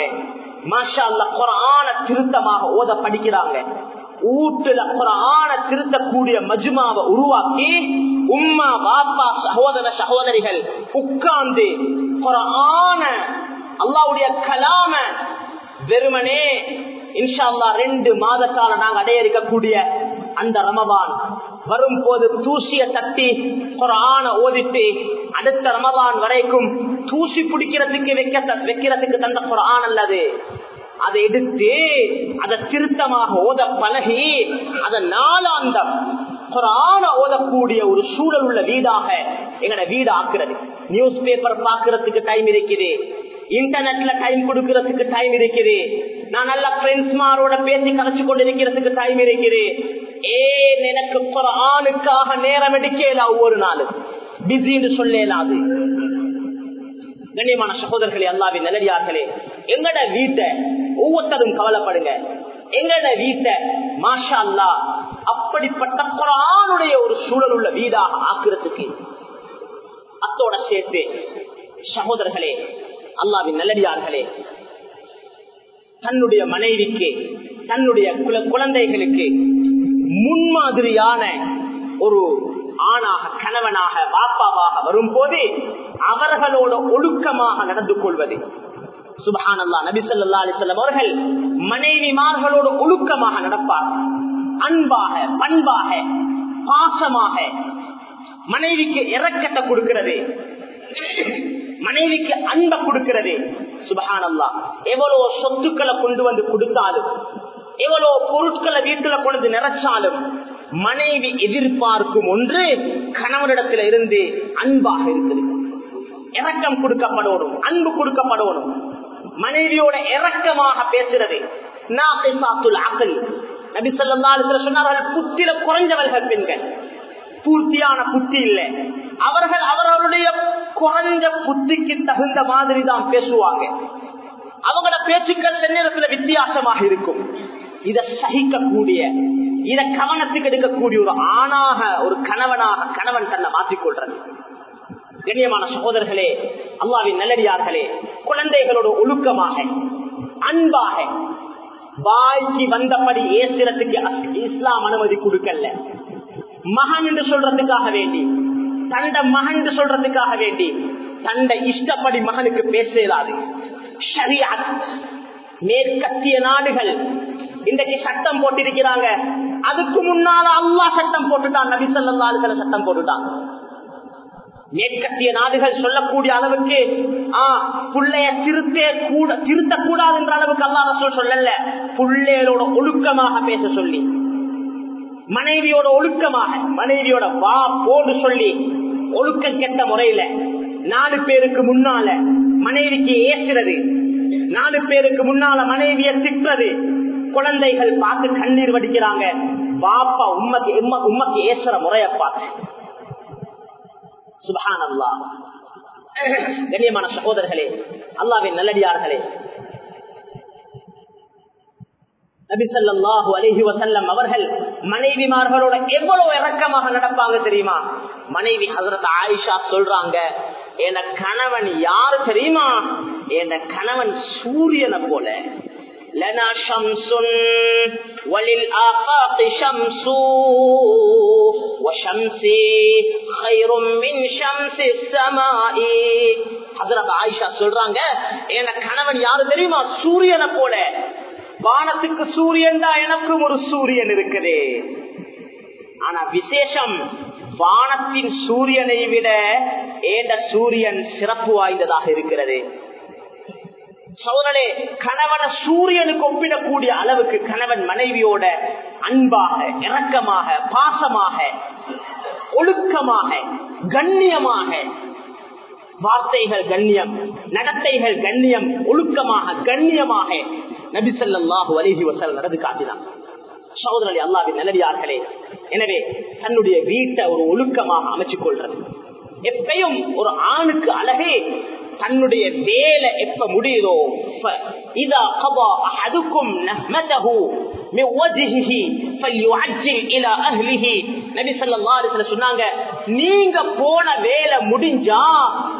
மாஷா அல்ல குரான திருத்தமாக ஓத படிக்கிறாங்க ஊட்டுல குரான திருத்தக்கூடிய மஜுமாவை உருவாக்கி உம்மா பாப்பா சகோதர சகோதரிகள் உட்கார்ந்து குரான அல்லாவுடைய கலாம வெறுமனே இன்ஷா அல்லா ரெண்டு மாத காலம் நாங்க அடைய இருக்கக்கூடிய அந்த ரமபான். வரும்போது தூசிய தட்டி குரான ஓதிட்டு அடுத்த ரமதான் வரைக்கும் தூசி பிடிக்கிறதுக்கு வைக்க வைக்கிறதுக்கு தந்த குரான் அல்லது? அதை எடுத்து அதை திருத்தமாக ஓத பழகி அதை நாளாந்தம் குரான ஓதக்கூடிய ஒரு சூழல் உள்ள வீடாக எங்கட வீடு ஆக்குறது நியூஸ் பேப்பர் பாக்குறதுக்கு டைம் இருக்குது இன்டர்நெட்ல டைம் கொடுக்கறதுக்கு டைம் இருக்குது. நான் நல்ல ஃப்ரெண்ட்ஸ் மாரோட பேசி கலைச்சு கொண்டிருக்கிறதுக்கு டைம் இருக்குது. ஏன் எனக்கு குரானுக்காக நேரம் எடுக்கலா ஒவ்வொரு நாளும் பிஸின்னு சொல்லலாது கண்ணியமான சகோதரர்களே அல்லாவின் நல்லடியார்களே எங்கட வீட்டை ஒவ்வொருத்தரும் கவலைப்படுங்க. எங்கட வீட்டை மாஷா அல்லா அப்படிப்பட்ட குரானுடைய ஒரு சூழல் உள்ள வீடாக ஆக்குறதுக்கு அத்தோட சேர்த்து சகோதரர்களே அல்லாவின் நல்லடியார்களே தன்னுடைய மனைவிக்கு தன்னுடைய குழந்தைகளுக்கு முன்மாதிரியான ஒரு ஆணாக கணவனாக வாப்பாவாக வரும்போது அவர்களோட ஒழுக்கமாக நடந்து கொள்வது. சுபஹானல்லா நபி சொல்லா அலிசல்லம் அவர்கள் மனைவிமார்களோட ஒழுக்கமாக நடப்பார். அன்பாக பண்பாக பாசமாக மனைவிக்கு இறக்கத்தை கொடுக்கிறது. மனைவிக்கு அன்பை கொடுக்கிறது. சுபஹானல்லா எவ்வளவு சொத்துக்களை கொண்டு வந்து கொடுத்தாலும் எவ்வளவு பொருட்களை வீட்டுல கொண்டு நிறைச்சாலும் மனைவி எதிர்பார்க்கும் ஒன்று கணவனிடத்தில் இருந்து அன்பாக இருக்குது. இறக்கம் கொடுக்கப்படணும் அன்பு கொடுக்கப்படணும். மனைவியோட இறக்கமாக பேசுறது சொன்னார்கள் புத்தில குறைஞ்சவர்கள் பெண்கள். பூர்த்தியான புத்தி இல்லை. அவர்கள் அவர்களுடைய குறைஞ்ச புத்திக்கு தகுந்த மாதிரி தான் பேசுவாங்க. அவங்களோட பேச்சுக்கள் செந்நேரத்துல வித்தியாசமாக இருக்கும். இதை சகிக்கக்கூடிய இத கவனத்துக்கு எடுக்கக்கூடிய ஒரு ஆணாக ஒரு கணவனாக கணவன் தன்னை மாற்றிக்கொள்றது கண்ணியமான சகோதரர்களே அல்லாவின் நல்லடியார்களே குழந்தைகளோட ஒழுக்கமாக அன்பாக வாய்க்கு வந்தபடி ஏசுறதுக்கு இஸ்லாம் அனுமதி கொடுக்கல மகன் என்று சொல்றதுக்காக வேண்டி தண்ட மகன் என்று சொல்றதுக்காக வேண்டி தண்ட இஷ்டப்படி மகனுக்கு பேசலாது ஷரியாத் மேற்கத்திய நாடுகள் இன்றைக்கு சட்டம் போட்டிருக்கிறாங்க. அதுக்கு முன்னால அல்லா சட்டம் போட்டுட்டான் நபி சொல்லா சட்டம் போட்டுட்டான். மேற்கத்திய நாடுகள் சொல்லக்கூடிய அளவுக்கு ஆஹ் புள்ளைய திருத்தே கூட திருத்த கூடாதுன்ற அளவுக்கு அல்லா ரசூல் சொல்லல. புள்ளையரோட ஒழுக்கமாக பேச சொல்லி மனைவியோட ஒழுக்கமாக மனைவியோட வா போடு சொல்லி ஒழுக்கம் கெட்ட முறையில நாலு பேருக்கு முன்னால மனைவிக்கு ஏசுறது நாலு பேருக்கு முன்னால மனைவிய திட்டுறது குழந்தைகள் பார்த்து கண்ணீர் வடிக்கிறாங்க. பாப்பா உம்மக்கு உம்மக்கு ஏசுற முறைய பார்த்து. சுபஹான் அல்லா கண்ணியமான சகோதரர்களே அல்லாவின் நல்லடியார்களே. நபிசல்லாஹு அலஹி வசல்லம் அவர்கள் மனைவிமார்களோட எவ்வளவு இறக்கமாக நடப்பாங்க தெரியுமா? மனைவி ஹசரத் ஆயிஷா சொல்றாங்க என்ன கணவன் யாரு தெரியுமா? என்ன கணவன் சூரியனை போல. لنا شمس وللآفاق شمس وشمسي خير من شمس السماء ஹசரத் ஆயிஷா சொல்றாங்க என் கணவன் யாரு தெரியுமா சூரியனை போல வானத்துக்கு சூரியன் தான் எனக்கும் ஒரு சூரியன் இருக்குது ஆனா விசேஷம் வானத்தின் சூரியனை விட ஏண்ட சூரியன் சிறப்பு வாய்ந்ததாக இருக்கிறது சோதனே கணவன சூரியனுக்கு ஒப்பிடக்கூடிய அளவுக்கு கணவன் மனைவியோட அன்பாக இரக்கமாக பாசமாக ஒழுக்கமாக கண்ணியமாக வார்த்தைகள் கண்ணியம் நடத்தைகள் கண்ணியம் ஒழுக்கமாக கண்ணியமாக நபிசல்லாஹு அலிஹி வசல் நடந்து காட்டினான் சகோதரர்களே அல்லாவின் நிலவியார்களே எனவே தன்னுடைய வீட்டை ஒரு ஒழுக்கமாக அமைச்சுக் கொள்றது. எப்பயும் ஒரு ஆணுக்கு அழகே தன்னுடைய வேலை எப்ப முடியுதோ இதா கபா அதுக்கும் நஹ்மதஹு மின் வஜ்ஹிஹி ஃபல்யுஅஜ்ஜில் இலா அஹ்லிஹி. நபி ஸல்லல்லாஹு அலைஹி சொன்னாங்க நீங்க போன வேலை முடிஞ்சா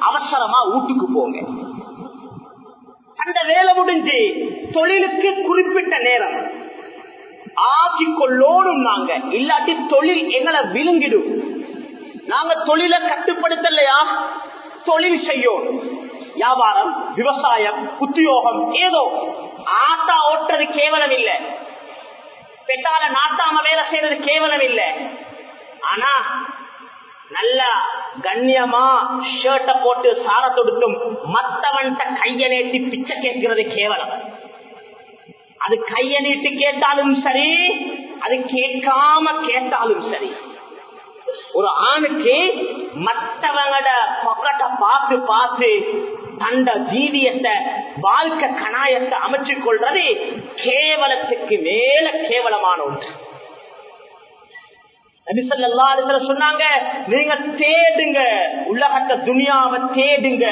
அவசரமா வீட்டுக்கு போங்க. அந்த வேலை முடிஞ்சு தொழிலுக்கு குறிப்பிட்ட நேரம் ஆக்கி கொள்ளோடும் நாங்க இல்லாட்டி தொழில் எங்களை விழுங்கிடும். நாங்க தொழிலை கட்டுப்படுத்தலையா? தொழில் செய்யும் வியாபாரம் விவசாயம் உத்தியோகம் ஏதோ. ஆட்டா ஓட்டுறது கேவலம் இல்லை பெட்டால நாட்டாம வேலை செய்யறது கேவலம் இல்லை ஆனா நல்ல கண்ணியமா ஷர்ட்ட போட்டு சார தொடுத்தும் மத்தவன்கிட்ட கைய நீட்டி பிச்சை கேட்கிறது கேவலம். அது கைய நீட்டு கேட்டாலும் சரி அது கேட்காம கேட்டாலும் சரி. ஒரு ஆணுக்கு மற்றவங்களோட பொக்கட்ட பார்த்து பார்த்து தண்ட ஜீவியத்தை வாழ்க்கை கணாயத்தை அமைச்சு கொள்றது கேவலத்துக்கு மேல கேவலமான ஒன்று. சொன்னாங்க நீங்க தேடுங்க உலகத்தை துனியாவை தேடுங்க.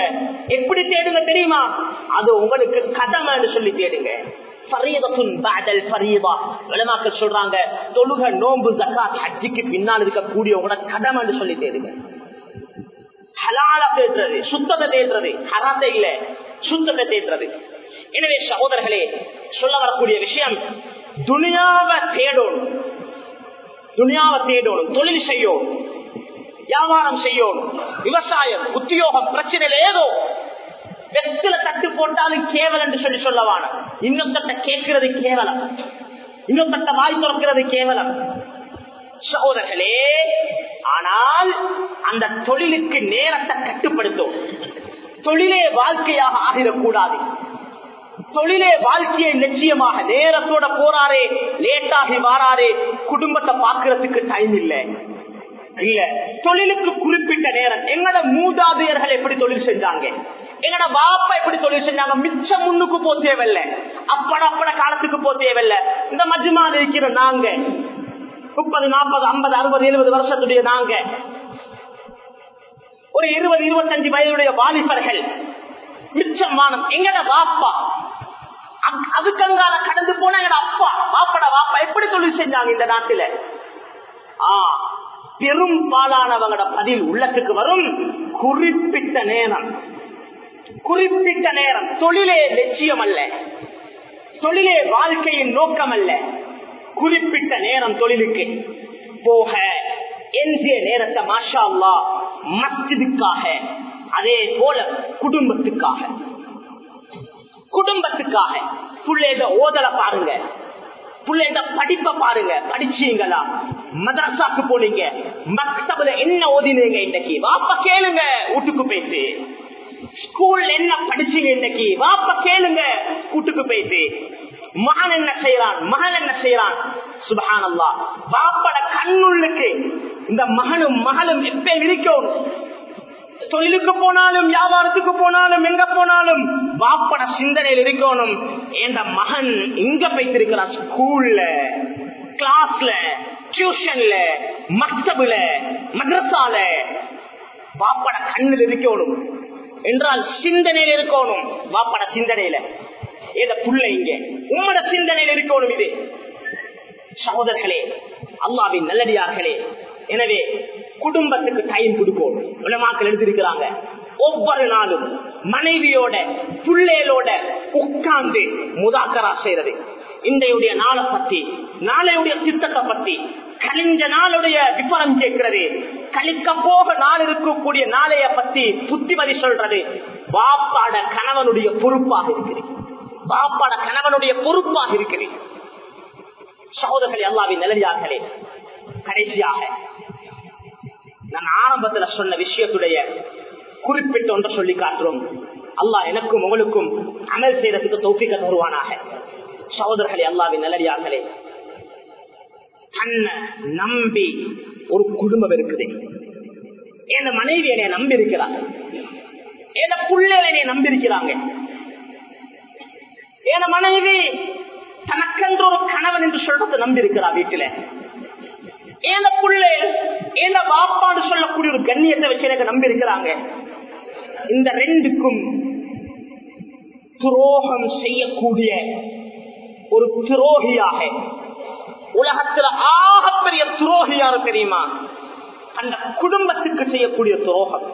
எப்படி தேடுங்க தெரியுமா? அது உங்களுக்கு கதமைன்னு சொல்லி தேடுங்க. சொல்றாங்க தொழுக நோன்பு ஜக்காத் ஹஜ்ஜிக்கு பின்னால் இருக்கக்கூடிய கடமைன்னு சொல்லி தேடுங்க. ஹலால தேடுறது சுத்தத்தை தேடுறது ஹராத்தை இல்ல. சுத்தத்தை தேடுறது எனவே சகோதரர்களே சொல்ல வரக்கூடிய விஷயம் துனியாவை தேடணும். துனியாவை தேடணும். தொழில் செய்யணும். வியாபாரம் செய்யணும். விவசாயம் உத்தியோகம் பிரச்சனை ஏதோ. வெத்தில தட்டு போட்டாலும் கேவல் என்று சொல்லி சொல்லவான. இன்னொருத்த கேட்கிறது கேவலம். இன்னொருத்த வாய் துறக்கிறது கேவலம். சகோதரர்களே ஆனால் அந்த தொழிலுக்கு நேரத்தை கட்டுப்படுத்தும். தொழிலே வாழ்க்கையாக ஆகிடக்கூடாது. தொழிலே வாழ்க்கையை நிச்சயமாக நேரத்தோட போறாரே லேட்டாகி வாராரே குடும்பத்தை பாக்குறதுக்கு டைம் இல்லை. இல்ல. தொழிலுக்கு குறிப்பிட்ட நேரம். எங்கட மூதாதையர்கள் எப்படி தொழில் செஞ்சாங்க? எங்கட பாப்பா எப்படி தொழில் செஞ்சாங்க? மிச்சம் முன்னுக்கு போ தேவையில்ல. அப்பட அப்பட காலத்துக்கு போ தேவையில்ல. இந்த மஜ்மால இருக்கிற நாங்க முப்பது நாற்பது ஐம்பது அறுபது எழுபது வருஷத்துடைய நாங்க. ஒரு இருபது இருபத்தஞ்சு வயதுடைய வாலிபர்கள். மிச்சமானம் எங்கட வாப்பா? அதுக்கங்கால கடந்து போன எங்கட அப்பா. வாப்பட வாப்பா. எப்படி தொழில் செஞ்சாங்க இந்த நாட்டுல? ஆ பெரும்பாலானவங்களோட பதில் உள்ளத்துக்கு வரும். குறிப்பிட்ட நேரம். குறிப்பிட்ட நேரம். தொழிலே லட்சியம் அல்ல தொழிலே வாழ்க்கையின் நோக்கம் அல்ல குறிப்பிட்ட நேரம் தொழிலுக்கு போக எஞ்சிய நேரத்தை மாஷா அல்லா மஸ்ஜிதுக்காக அதே போல குடும்பத்துக்காக. குடும்பத்துக்காக பிள்ளைட ஓதல பாருங்க. பிள்ளைட படிப்பை பாருங்க. படிச்சீங்களா? மதரசாக்கு போனீங்க. மக்தபுல என்ன ஓதினீங்க இன்னைக்கு? வாப்ப கேளுங்க வீட்டுக்கு போயிட்டு. ஸ்கூல்ல என்ன படிச்சீங்க இன்னைக்கு? வாப்ப கேளுங்க வீட்டுக்கு போயிட்டு. மகன் என்ன செய்யறான்? மகள் என்ன செய்யறான்? சுபஹானல்லா பாப்பட கண்ணுள்ளுக்கு இந்த மகனும் மகளும் எப்ப இருக்கும்? தொழிலுக்கு போனாலும் வியாபாரத்துக்கு போனாலும் எங்க போனாலும் பாப்பட சிந்தனையில் இருக்கணும். என்ற மகன் இங்க போய்த்திருக்கிறான் ஸ்கூல்ல கிளாஸ்ல டியூஷன்ல மக்தபுல மதரசால பாப்பட கண்ணில் இருக்கணும். என்றால் சிந்தனையில் இருக்கணும். பாப்பட சிந்தனையில. ஏத புள்ள உம்மட சிந்தனையில் இருக்கணும் இது. சகோதரர்களே அல்லாவின் நல்லடியார்களே எனவே குடும்பத்துக்கு டைம் கொடுக்கும் உலமாக்கள் எழுதியிருக்கிறாங்க. ஒவ்வொரு நாளும் மனைவியோட பிள்ளைகளோட உட்கார்ந்து முதாக்கரா செய்யறது. இன்றையுடைய நாளை பத்தி நாளையுடைய திட்டத்தை பத்தி கழிஞ்ச நாளுடைய விபரம் கேட்கிறது. கழிக்க போக நாள் இருக்கக்கூடிய நாளைய பத்தி புத்திமதி சொல்றது. பாப்பாட கணவனுடைய பொறுப்பாக இருக்கிறது. பாப்பாட கணவனுடைய பொறுப்பாக இருக்கிறது சகோதரர்கள் எல்லாவின் நிலையார்களே கடைசியாக நான் ஆரம்பத்துல சொன்ன விஷயத்துடைய குறிப்பிட்ட ஒன்றை சொல்லி காட்டுறோம். அல்லாஹ் எனக்கும் உங்களுக்கும் அமல் செய்யறதுக்கு தௌfiக்க தருவானாக. சகோதரர்களே அல்லாவின் நல்லடியார்களே தன்னை நம்பி ஒரு குடும்பம் இருக்குது. என் மனைவி என்னை நம்பி இருக்கிறாங்க என் பிள்ளைகள் என்னை நம்பி இருக்கிறாங்க என மனைவி தனக்கென்று ஒரு கணவன் என்று சொல்றதை நம்பி வீட்டில. ஏன புள்ளை ஏன பாப்பான்னு சொல்லக்கூடிய ஒரு கண்ணியத்தை வச்சு எனக்கு நம்பி இருக்கிறாங்க இந்த ரெண்டுக்கும் துரோகம் செய்யக்கூடிய ஒரு துரோகியாக உலகத்துல ஆகப்பெரிய துரோகியாரு தெரியுமா? அந்த குடும்பத்துக்கு செய்யக்கூடிய துரோகம்.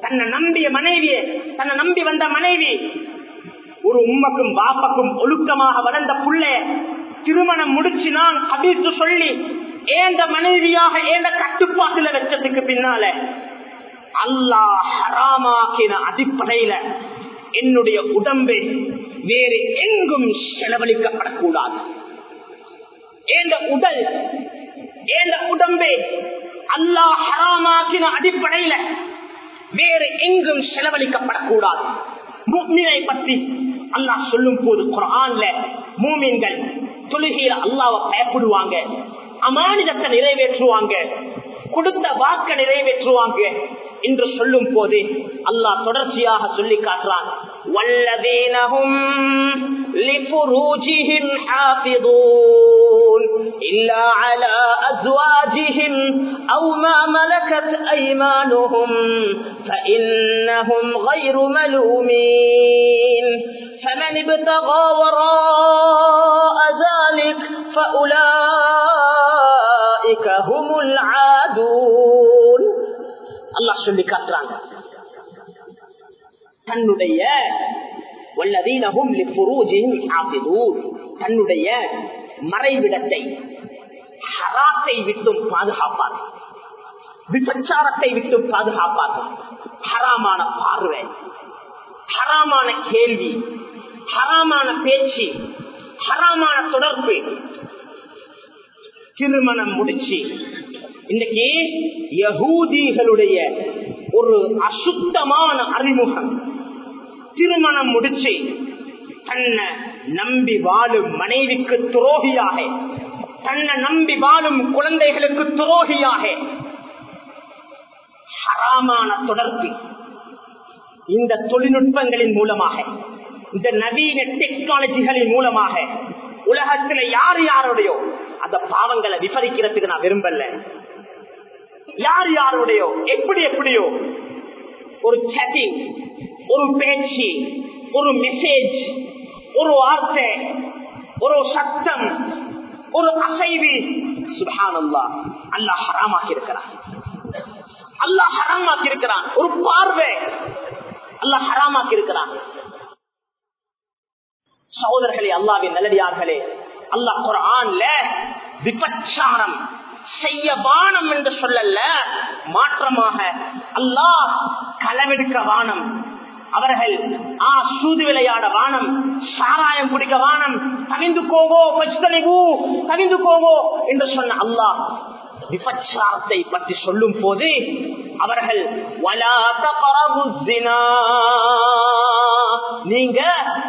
தன்னை நம்பிய மனைவியை தன்னை நம்பி வந்த மனைவி ஒரு உம்மக்கும் பாப்பக்கும் ஒழுக்கமாக வளர்ந்த புள்ளை. திருமணம் முடிச்சு நான் அப்படின்னு சொல்லி ஏந்த மனைவியாக ஏந்த கட்டுப்பாட்டுல வச்சதுக்கு பின்னால அல்லாஹ் ஹராமாக்கின அடிப்படையில என்னுடைய உடம்பை வேறு எங்கும் செலவழிக்கப்படக்கூடாது. ஏந்த உடல் ஏந்த உடம்பு அல்லாஹ் ஹராமாக்கின அடிப்படையில வேறு எங்கும் செலவழிக்கப்படக்கூடாது. பற்றி அல்லாஹ் சொல்லும் போது குரான்ல மூமின்கள் தொழுகையில அல்லாவை பயப்படுவாங்க அமானிதத்தை நிறைவேற்றுவாங்க கொடுத்த வாக்க நிறைவேற்றுவாங்க என்று சொல்லும் போது அல்லாஹ் தொடர்ச்சியாக சொல்லி காட்டுறான். வல்லதேனகும் லிஃபுரூஜிஹிம் ஹாஃபிதூன். يدخلون إلا على أزواجهم أو ما ملكت أيمانهم فإنهم غير ملومين فمن ابتغى وراء ذلك فأولئك هم العادون الله شلي كاتران تنو والذين هم لفروجهم حافظون தன்னுடைய மறைவிடத்தை ஹராத்தை விட்டும் பாதுகாப்பார்கள் விபச்சாரத்தை விட்டு பாதுகாப்பார்கள் ஹராமான பார்வை ஹராமான கேள்வி ஹராமான பேச்சு ஹராமான தொடர்பு. திருமணம் முடிச்சு இன்னைக்கு யகூதிகளுடைய ஒரு அசுத்தமான அறிமுகம். திருமணம் முடிச்சு தன்னை நம்பி வாழும் மனைவிக்கு துரோகியாக தன்னை நம்பி வாழும் குழந்தைகளுக்கு துரோகியாக ஹராமான தொடர்பு இந்த தொழில்நுட்பங்களின் மூலமாக இந்த நவீன டெக்னாலஜிகளின் மூலமாக உலகத்துல யார் யாருடையோ அந்த பாவங்களை விபரிக்கிறதுக்கு நான் விரும்பல. யார் யாருடையோ எப்படி எப்படியோ ஒரு சட்டிங் ஒரு பேச்சு ஒரு மெசேஜ் ஒரு வார்த்தை ஒரு சத்தம் ஒரு அசைவி. சுபானந்தா அல்லாஹ் ஹராமாக்கி இருக்கிறான் அல்லாஹ் ஹராமாக்கி இருக்கிறான் ஒரு பார்வை. அல்லாஹ் ஹராமாக்கி இருக்கிறான் சகோதரர்களே அல்லாவின் நல்லடியார்களே அல்லாஹ் குரான்ல விபச்சாரம் செய்ய வானம் என்று சொல்லல மாற்றமாக அல்லாஹ் களவெடுக்க வானம். அவர்கள் ஆ சூது விளையாட வானம் சாராயம் குடிக்க வானம் தவிந்து கோவோ பச்சுதலிவு தவிந்து கோவோ என்று சொன்ன அல்லாஹ் விபச்சாரத்தை பற்றி சொல்லும் போது அவர்கள் நீங்க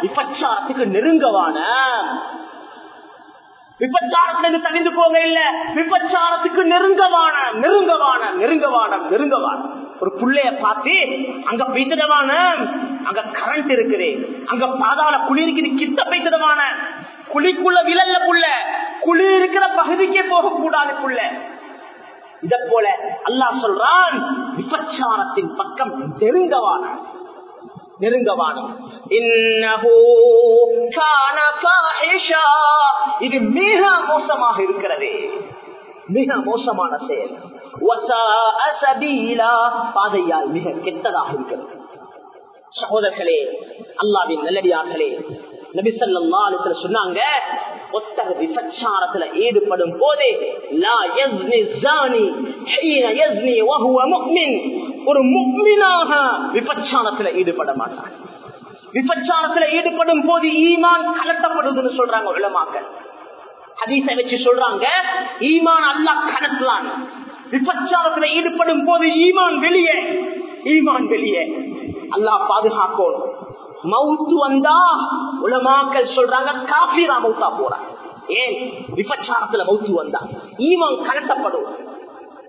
விபச்சாரத்துக்கு நெருங்கவான விபச்சாரத்துல தவிந்து போக இல்ல. விபச்சாரத்துக்கு நெருங்கவான நெருங்கவான நெருங்கவான நெருங்கவான. ஒரு புள்ளைய பார்த்து அங்க பெய்ததமான அங்க கரண்ட் இருக்குது. அங்க பாதாள குளி இருக்குது கிட்ட பெய்ததமான குழிக்குள்ள விழல்ல புள்ள. குளி இருக்கிற பகுதிக்கே போகக்கூடாது புள்ள. இத போல அல்லாஹ் சொல்றான் விபச்சாரத்தின் பக்கம் நெருங்கவான. நெருங்கவானம் இது மிக மோசமாக இருக்கிறது. மிக மோசமான செயல். பாதையால் மிக கெட்டதாக இருக்கிறது. சகோதரர்களே அல்லாவின் நல்லடியார்களே நபிசல்லா சொன்னாங்க ஒத்தக விபச்சாரத்துல ஈடுபடும் போதே ஒரு முக்மினாக விபச்சாரத்துல ஈடுபட மாட்டான். விபச்சாரத்துல ஈடுபடும் போது ஈமான் கலட்டப்படுதுன்னு சொல்றாங்க உலமாக்கள். ஹதீஸை வச்சு சொல்றாங்க ஈமான் அல்லா கலட்டலாம் விபச்சாரத்துல ஈடுபடும் போது ஈமான் வெளியே ஈமான் வெளியே. அல்லாஹ் பாதுகாக்கும் மவுத்து வந்தா உலமாக்கள் சொல்றாங்க காஃபிரா மவுத்தா போறாங்க ஏன்? விபச்சாரத்துல மவுத்து வந்தா. ஈமான் கலட்டப்படும்.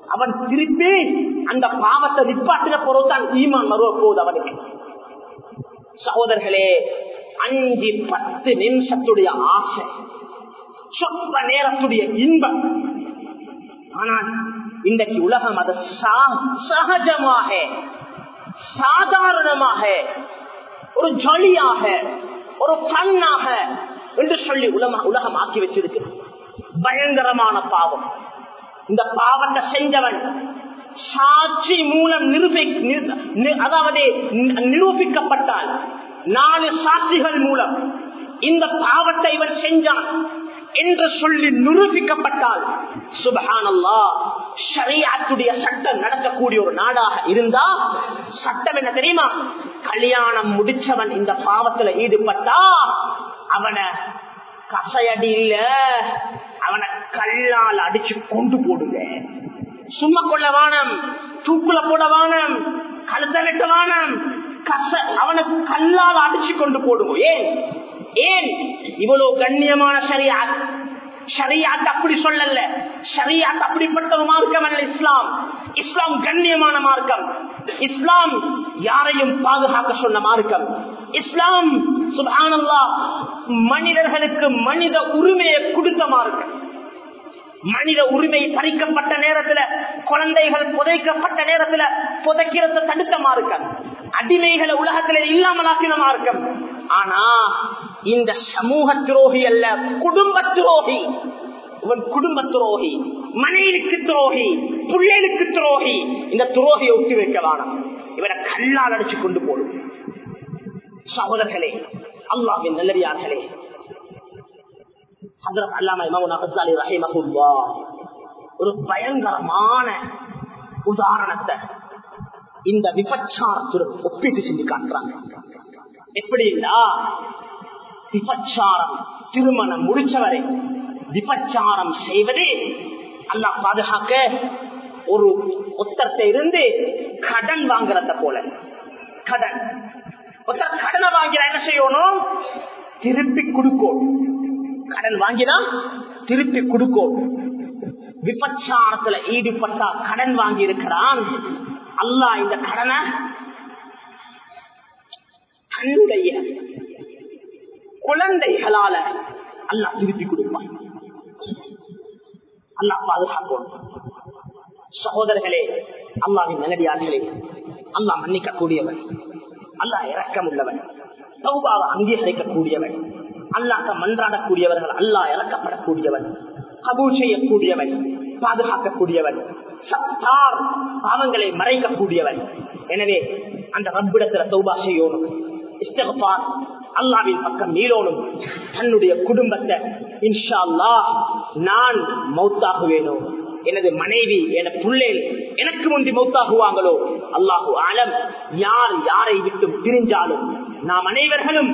அவன் திருப்பி அந்த பாவத்தை நிப்பாட்டின பொருள்தான் ஈமான் மறுவ போகுது அவனுக்கு. சகோதரர்களே அஞ்சு பத்து நிமிஷத்துடைய ஆசை சொற்ப நேரத்துடைய இன்பம். ஆனால் இன்றைக்கு உலகம் அது சகஜமாக சாதாரணமாக ஒரு ஜொலியாக ஒரு ஃபன்னாக என்று சொல்லி உலக உலகம் ஆக்கி வச்சிருக்கு பயங்கரமான பாவம். இந்த பாவத்தை செஞ்சவன் சாட்சி மூலம் நிரூபி அதாவது நிரூபிக்கப்பட்டால் நாலு சாட்சிகள் மூலம் இந்த பாவத்தை இவன் செஞ்சான் என்று சொல்லி நிரூபிக்கப்பட்டால் சுபஹானல்லா ஷரியாத்துடைய சட்டம் நடக்கக்கூடிய ஒரு நாடாக இருந்தா சட்டம் என்ன தெரியுமா? கல்யாணம் முடிச்சவன் இந்த பாவத்துல ஈடுபட்டா அவனை கசையடி இல்ல அவனை கல்லால் அடிச்சு கொண்டு போடுங்க சும்மா கொள்ள வானம் தூக்குல போட வானம் கழுத்த வெட்ட வானம் கச அவனுக்கு கல்லால் அடிச்சு கொண்டு போடுவோம் ஏன்? ஏன்? இவ்வளவு கண்ணியமான சரியாத் ஷரியாத் அப்படி சொல்லல. ஷரியாத் அப்படிப்பட்ட ஒரு மார்க்கம் அல்ல இஸ்லாம். இஸ்லாம் கண்ணியமான மார்க்கம். இஸ்லாம் யாரையும் பாதுகாக்க சொன்ன மார்க்கம். இஸ்லாம் சுபானல்லா மனிதர்களுக்கு மனித உரிமையை கொடுத்த மார்க்கம். மனித உரிமை பறிக்கப்பட்ட நேரத்துல குழந்தைகள் புதைக்கப்பட்ட நேரத்துல புதைக்கிறத தடுத்த இருக்க அடிமைகளை உலகத்துல இல்லாமலாக்கின மார்க்கம் ஆனா இந்த சமூக துரோகி அல்ல குடும்ப துரோகி. இவன் குடும்ப துரோகி மனைவிக்கு துரோகி பிள்ளைகளுக்கு துரோகி. இந்த துரோகியை ஒட்டி வைக்க வேணாம். இவனை கல்லால் அடிச்சு கொண்டு போடும். சகோதரர்களே அல்லாவின் நல்லவியார்களே அல்லாம இமாமுனா கஸ்ஸாலி ஒரு பயங்கரமான உதாரணத்தை இந்த விபச்சாரத்துடன் ஒப்பிட்டு செஞ்சு காட்டுறாங்க. எப்படின்னா விபச்சாரம் திருமணம் முடிச்சவரை விபச்சாரம் செய்வதே அல்லாஹ் பாதுகாக்க ஒரு ஒத்தத்தை இருந்து கடன் வாங்குறத போல. கடன். ஒருத்தர் கடனை வாங்கினா என்ன செய்யணும்? திருப்பி கொடுக்கணும். கடன் வாங்கினா திருப்பி கொடுக்கும். விபச்சாரத்துல ஈடுபட்டா கடன் வாங்கி இருக்கிறான் அல்லாஹ் இந்த கடனை தன்னுடைய குழந்தைகளால அல்லாஹ் திருப்பி கொடுப்பான். அல்லாஹ் பாதுகாக்கும் சகோதரர்களே அல்லாவின் நல்லடியார்களே அல்லா மன்னிக்க கூடியவன் அல்லா இறக்கம் உள்ளவன் அங்கீகரிக்க அங்கீகரிக்கக்கூடியவன் அல்லாக்க மன்றாடக்கூடியவர்கள் அல்லாஹ் இறக்கப்படக்கூடியவன் கபூல் செய்யக்கூடியவன் பாதுகாக்கக்கூடியவன் சத்தார் பாவங்களை மறைக்கக்கூடியவன். எனவே அந்த ரப்பிடத்துல சௌபா செய்யணும். இஸ்தகபார் அல்லாவின் பக்கம் மீளோனும் தன்னுடைய குடும்பத்தை இன்ஷா அல்லாஹ் நான் மௌத்தாகுவேனோ? எனது மனைவி என புள்ளேல் எனக்கு முந்தி மௌத்தாகுவாங்களோ? அல்லாஹு ஆலம் யார் யாரை விட்டு பிரிஞ்சாலும் நாம் அனைவர்களும்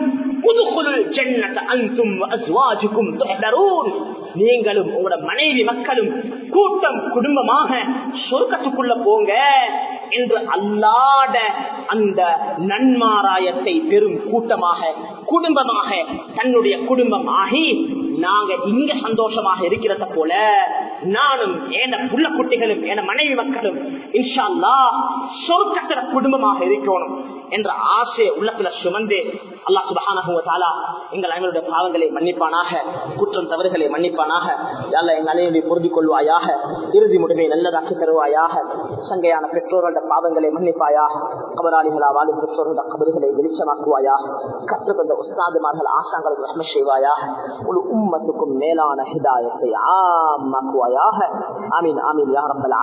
நீங்களும் உங்களோட மனைவி மக்களும் கூட்டம் குடும்பமாக சொர்க்கத்துக்குள்ள போங்க என்று அல்லாட அந்த நன்மாராயத்தை பெறும் கூட்டமாக குடும்பமாக தன்னுடைய குடும்பம் ஆகி நாங்க இங்க சந்தோஷமாக இருக்கிறத போல நானும் என புள்ள குட்டிகளும் என மனைவி மக்களும் இன்ஷா அல்லா சொர்க்கத்திர குடும்பமாக இருக்கணும் என்ற ஆசையை உள்ளத்துல சுமந்து அல்லா சுபகானா எங்கள் அனைவருடைய பாவங்களை மன்னிப்பானாக குற்றம் தவறுகளை மன்னிப்பானாக அல்ல எங்கள் அனைவரை பொருந்திக் கொள்வாயாக இறுதி முடிவை நல்லதாக்கி தருவாயாக சங்கையான பெற்றோர்களோட பாவங்களை மன்னிப்பாயாக கபராளிகளா வாழும் பெற்றோர்களுடைய கபறுகளை வெளிச்சமாக்குவாயாக கற்றுக்கொண்ட உஸ்தாதுமார்கள் ஆசாங்களுக்கு ரஹ்ம செய்வாயாக ஒரு உம்மத்துக்கும் மேலான ஹிதாயத்தை ஆமாக்குவாயாக ஆமீன் ஆமீன் யாரம்பல்